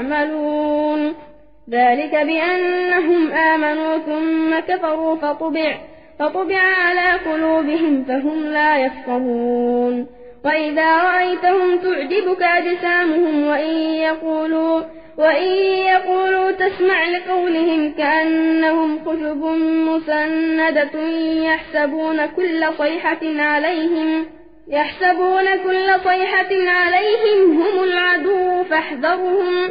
يعملون. ذلك بأنهم آمنوا ثم كفروا فطبع, فطبع على قلوبهم فهم لا يفقهون. وإذا رأيتهم تعجبك أجسامهم وإن يقولوا, وإن يقولوا تسمع لقولهم كأنهم خشب مسندة يحسبون كل صيحة عليهم يحسبون كل صيحة عليهم هم العدو فاحذرهم.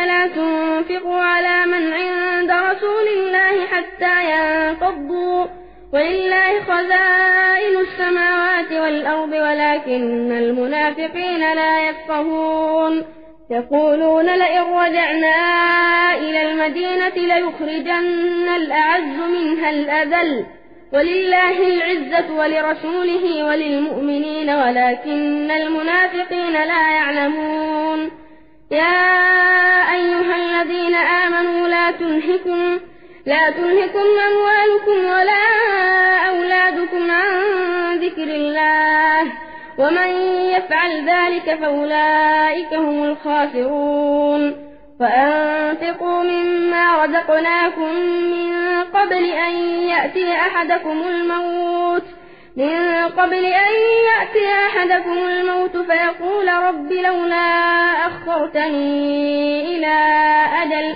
لا تنفقوا على من عند رسول الله حتى ينفضوا. ولله خزائن السماوات والأرض ولكن المنافقين لا يفقهون. يقولون لئن رجعنا إلى المدينة ليخرجن الأعز منها الأذل. ولله العزة ولرسوله وللمؤمنين ولكن المنافقين لا يعلمون. يا لا تنهكم لا تنهكم أموالكم ولا أولادكم عن ذكر الله ومن يفعل ذلك فأولئك هم الخاسرون وأنفقوا مما رزقناكم من قبل أن يأتي أحدكم الموت من قبل أن يأتي أحدكم الموت فيقول رب لولا أخرتني إلى أجل